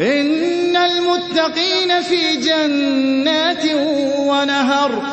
إِنَّ الْمُتَّقِينَ فِي جَنَّاتٍ وَنَهَرٍ.